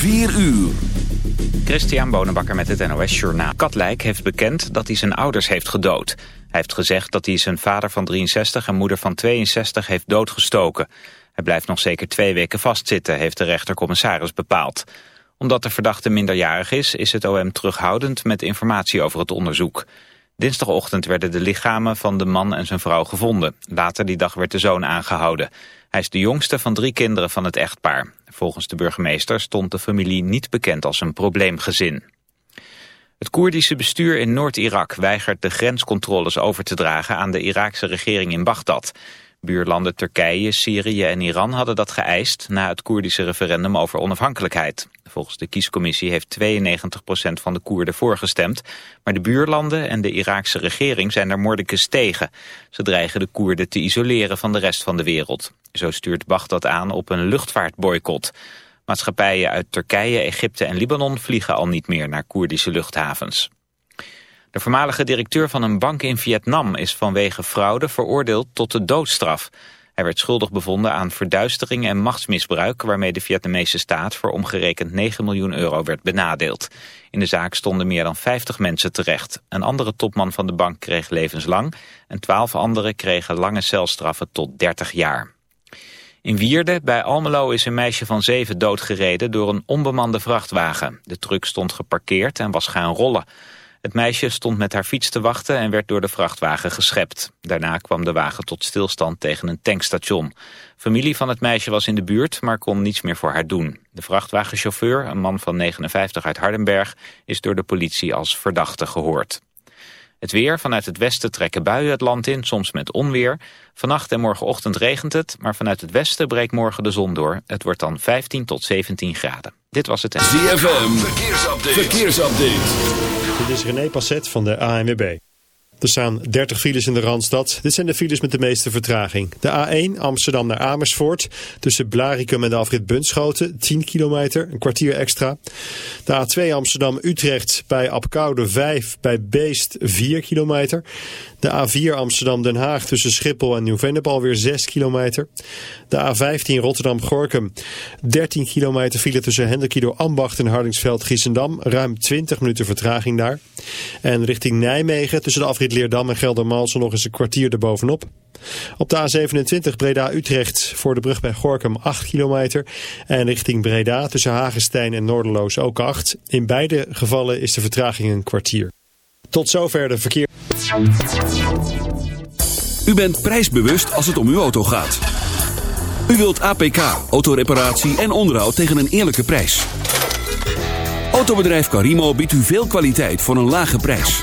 4 uur. Christian Bonenbakker met het NOS Journaal. Katlijk heeft bekend dat hij zijn ouders heeft gedood. Hij heeft gezegd dat hij zijn vader van 63 en moeder van 62 heeft doodgestoken. Hij blijft nog zeker twee weken vastzitten, heeft de rechtercommissaris bepaald. Omdat de verdachte minderjarig is, is het OM terughoudend met informatie over het onderzoek. Dinsdagochtend werden de lichamen van de man en zijn vrouw gevonden. Later die dag werd de zoon aangehouden. Hij is de jongste van drie kinderen van het echtpaar. Volgens de burgemeester stond de familie niet bekend als een probleemgezin. Het Koerdische bestuur in Noord-Irak weigert de grenscontroles over te dragen aan de Iraakse regering in Bagdad. Buurlanden Turkije, Syrië en Iran hadden dat geëist na het Koerdische referendum over onafhankelijkheid. Volgens de kiescommissie heeft 92% van de Koerden voorgestemd, maar de buurlanden en de Iraakse regering zijn er moordicus tegen. Ze dreigen de Koerden te isoleren van de rest van de wereld. Zo stuurt Bagdad aan op een luchtvaartboycott. Maatschappijen uit Turkije, Egypte en Libanon vliegen al niet meer naar Koerdische luchthavens. De voormalige directeur van een bank in Vietnam is vanwege fraude veroordeeld tot de doodstraf. Hij werd schuldig bevonden aan verduistering en machtsmisbruik... waarmee de Vietnamese staat voor omgerekend 9 miljoen euro werd benadeeld. In de zaak stonden meer dan 50 mensen terecht. Een andere topman van de bank kreeg levenslang... en 12 anderen kregen lange celstraffen tot 30 jaar. In Wierde, bij Almelo, is een meisje van zeven doodgereden door een onbemande vrachtwagen. De truck stond geparkeerd en was gaan rollen. Het meisje stond met haar fiets te wachten en werd door de vrachtwagen geschept. Daarna kwam de wagen tot stilstand tegen een tankstation. Familie van het meisje was in de buurt, maar kon niets meer voor haar doen. De vrachtwagenchauffeur, een man van 59 uit Hardenberg, is door de politie als verdachte gehoord. Het weer, vanuit het westen trekken buien het land in, soms met onweer. Vannacht en morgenochtend regent het, maar vanuit het westen breekt morgen de zon door. Het wordt dan 15 tot 17 graden. Dit was het... ZFM, verkeersupdate. verkeersupdate. Dit is René Passet van de ANWB. Er staan 30 files in de Randstad. Dit zijn de files met de meeste vertraging. De A1 Amsterdam naar Amersfoort. Tussen Blarikum en de afrit Bunschoten. 10 kilometer, een kwartier extra. De A2 Amsterdam-Utrecht bij Apkoude 5. Bij Beest 4 kilometer. De A4 Amsterdam-Den Haag tussen Schiphol en Nieuw-Vennep alweer 6 kilometer. De A15 Rotterdam-Gorkum. 13 kilometer file tussen Hendrikido Ambacht en Hardingsveld-Giessendam. Ruim 20 minuten vertraging daar. En richting Nijmegen tussen de afrit Leerdam en Geldermalsen nog eens een kwartier erbovenop. Op de A27 Breda-Utrecht voor de brug bij Gorkum 8 kilometer. En richting Breda tussen Hagenstein en Noorderloos ook 8. In beide gevallen is de vertraging een kwartier. Tot zover de verkeer. U bent prijsbewust als het om uw auto gaat. U wilt APK, autoreparatie en onderhoud tegen een eerlijke prijs. Autobedrijf Carimo biedt u veel kwaliteit voor een lage prijs.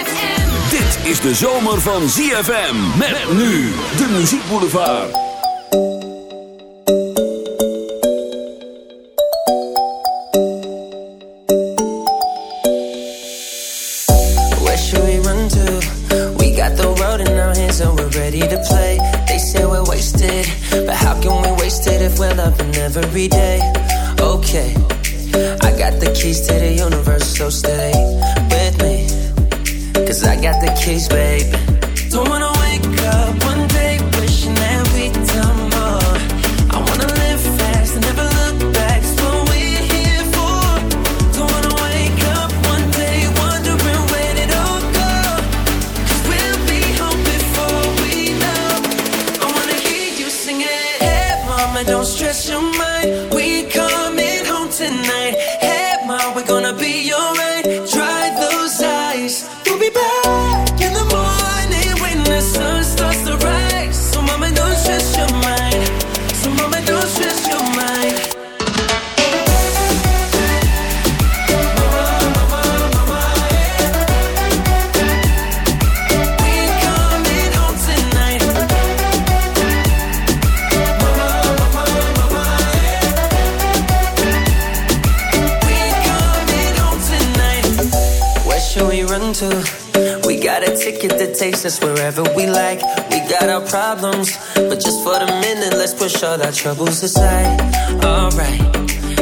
Dit is de zomer van ZFM. Met nu de muziekboulevard. just for a minute, let's push all our troubles aside. Alright,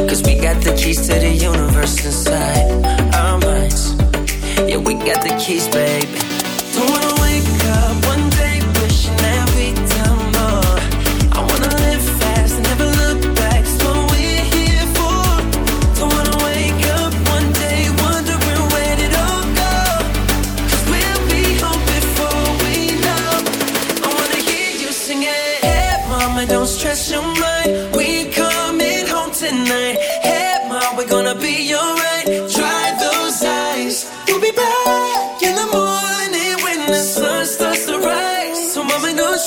cause we got the keys to the universe inside our minds. Yeah, we got the keys, baby. Don't wanna wake up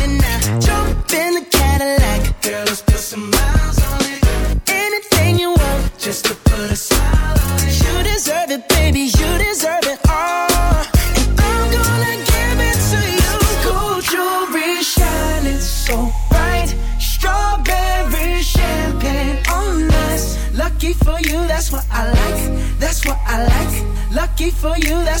it you. That's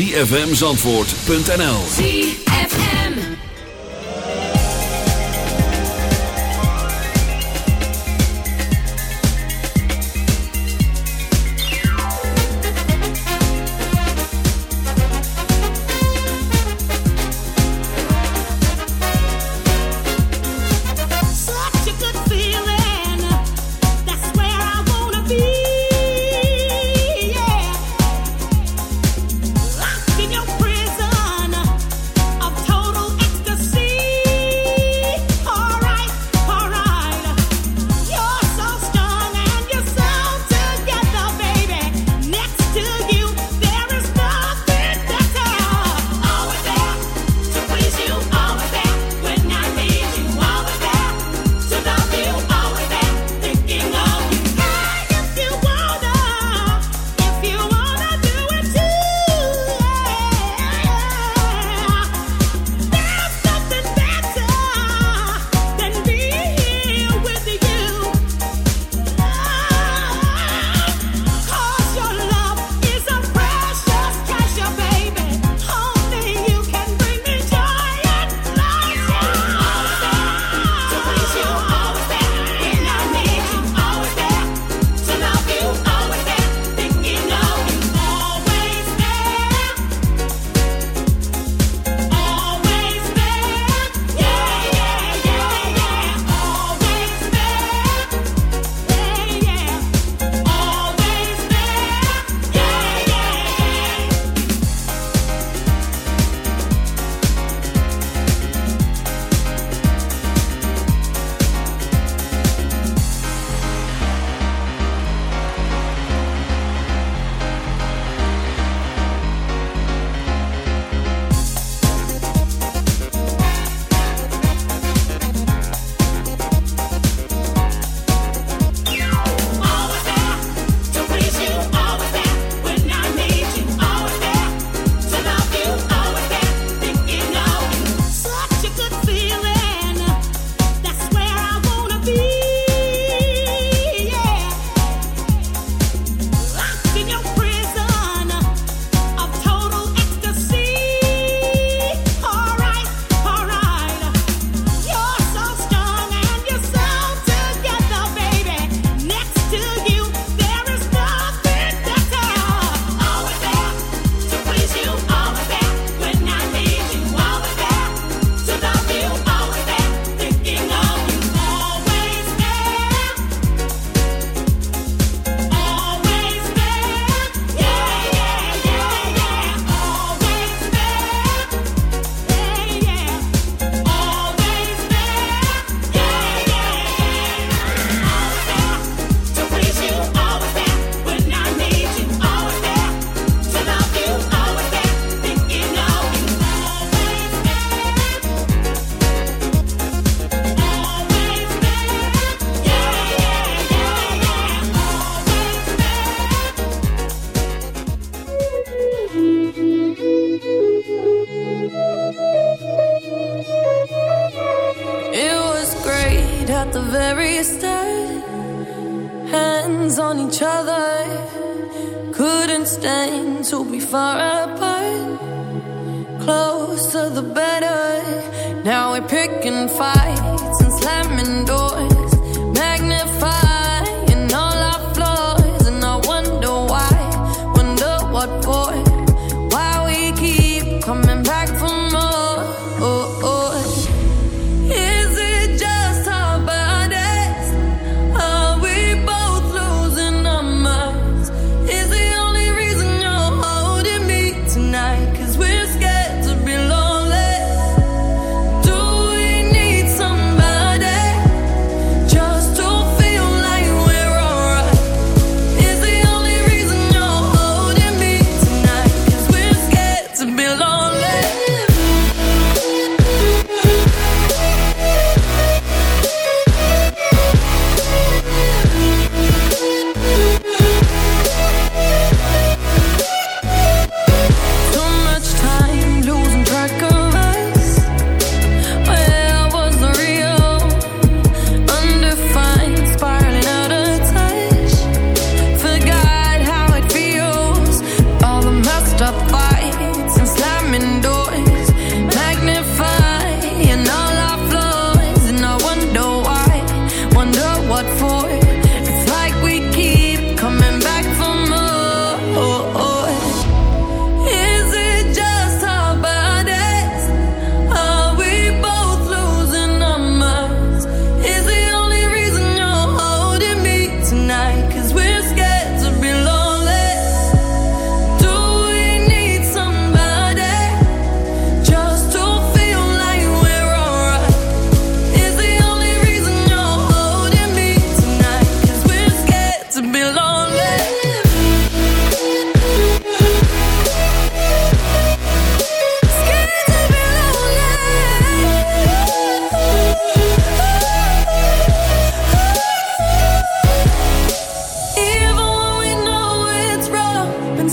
www.zfmzandvoort.nl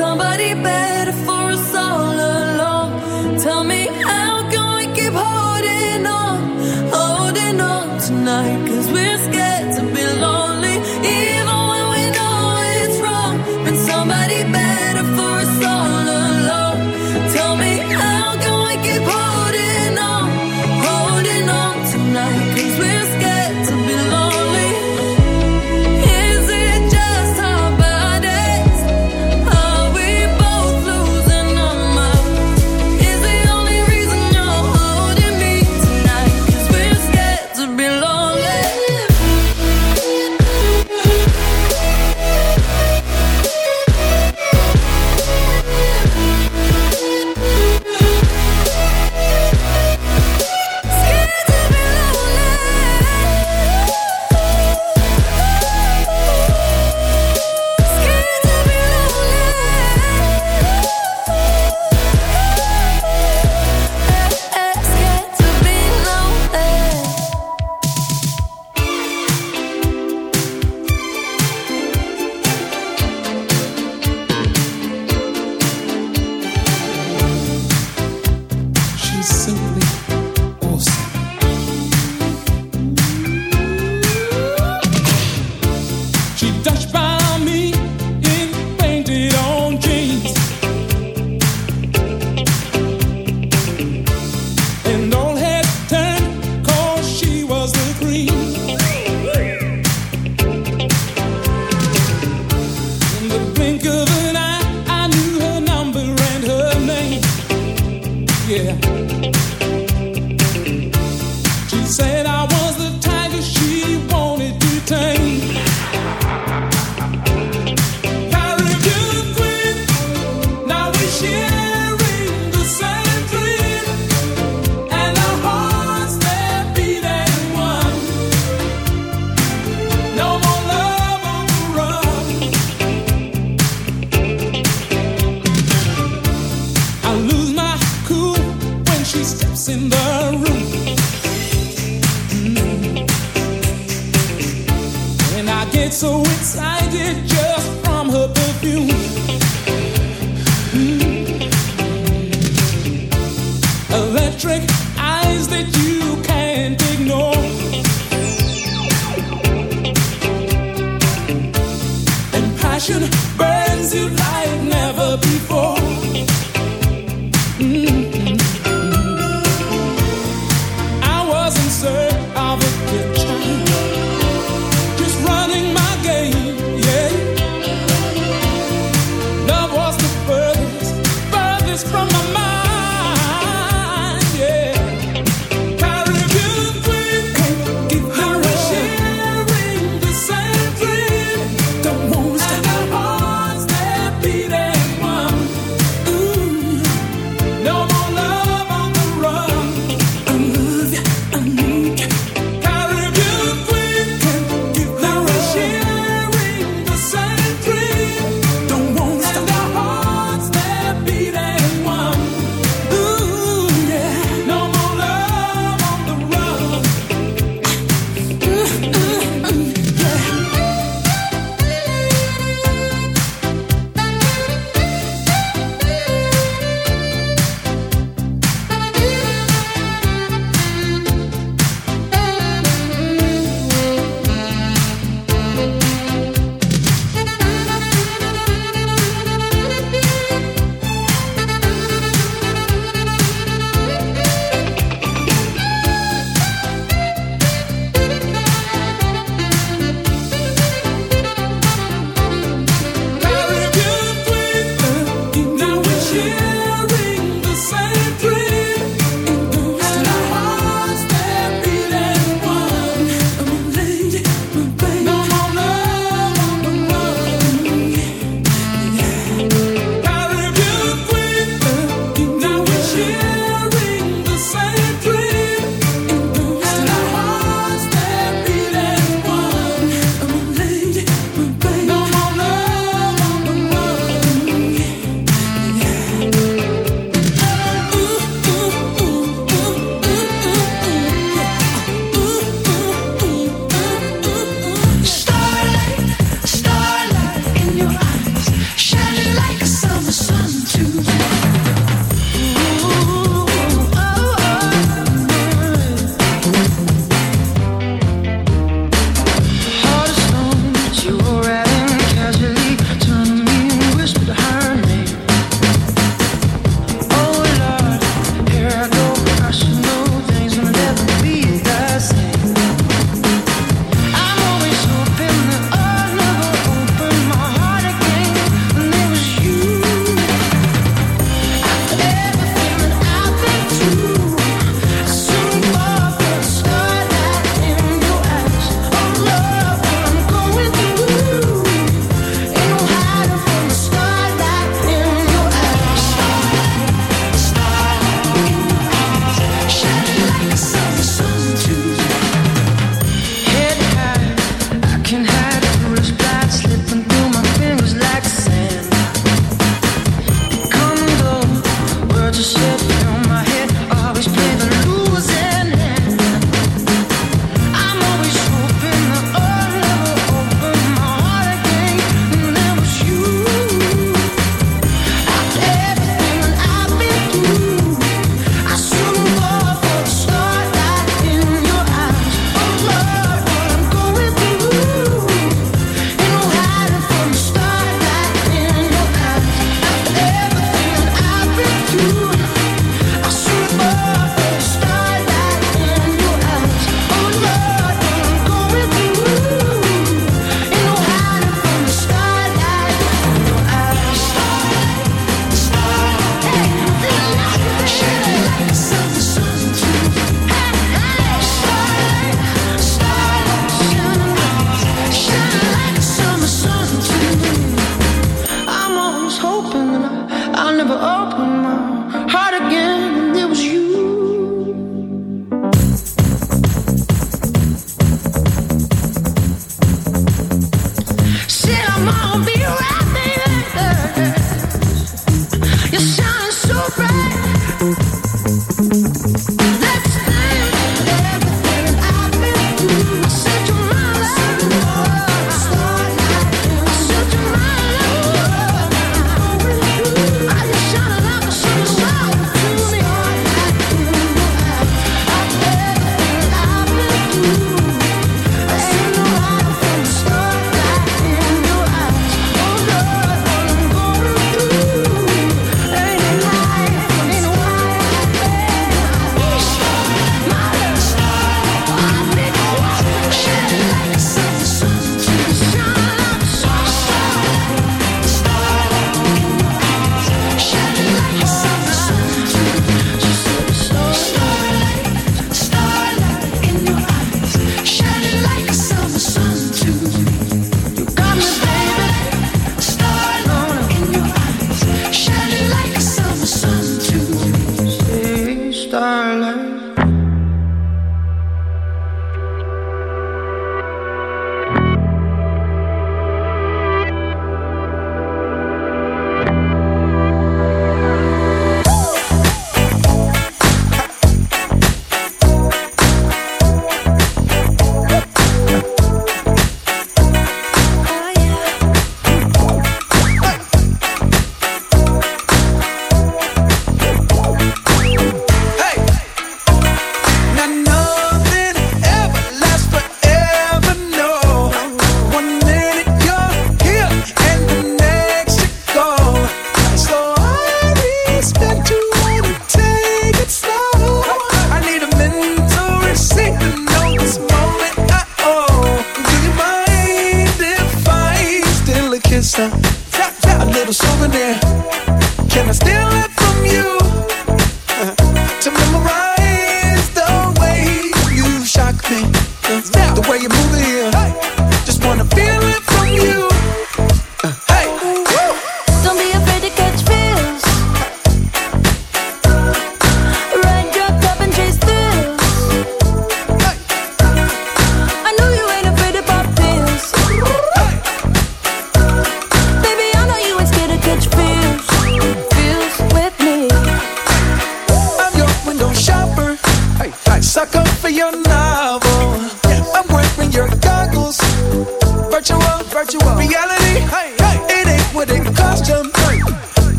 somebody better so we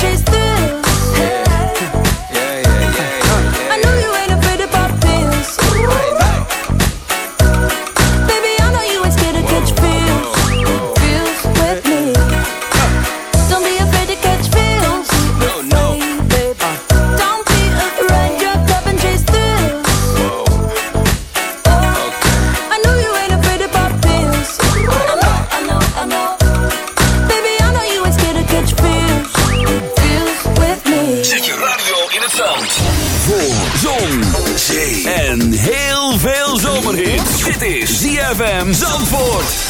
changes ZFM Zandvoort.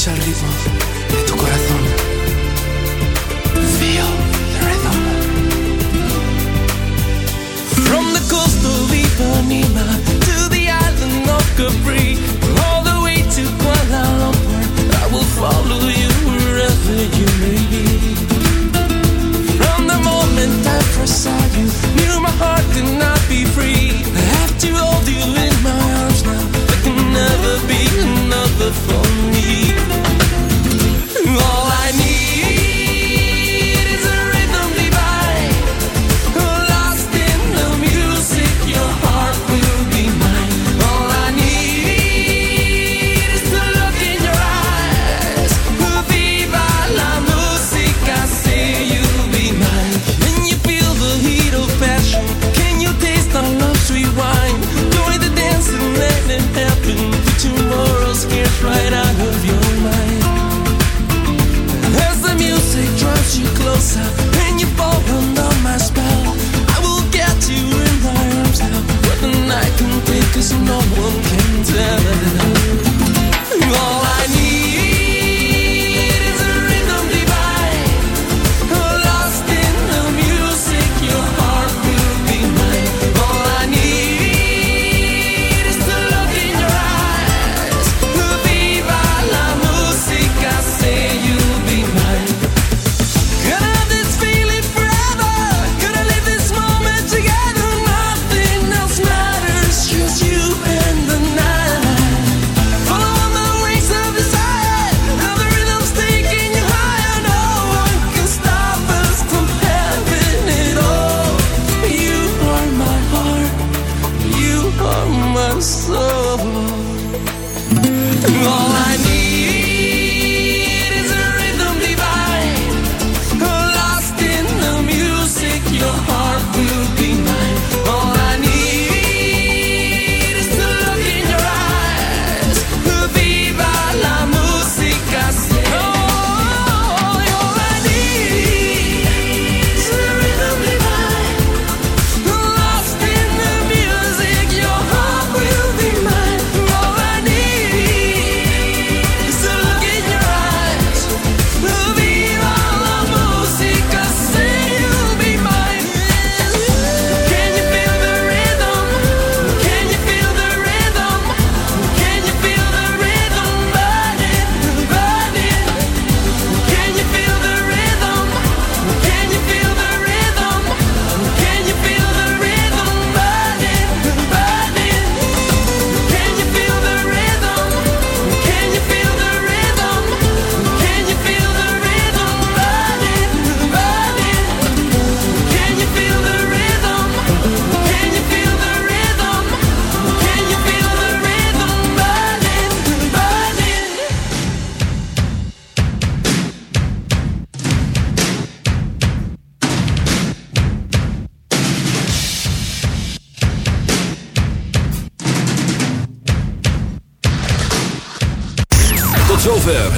escucha el ritmo de tu corazón. Feel the rhythm. From the coast of Ipanema to the island of Capri, all the way to Kuala Lumpur, I will follow you wherever you may be. From the moment I first saw you, knew my heart could not be free. I have to hold you in my arms now. There can never be another fall. So. All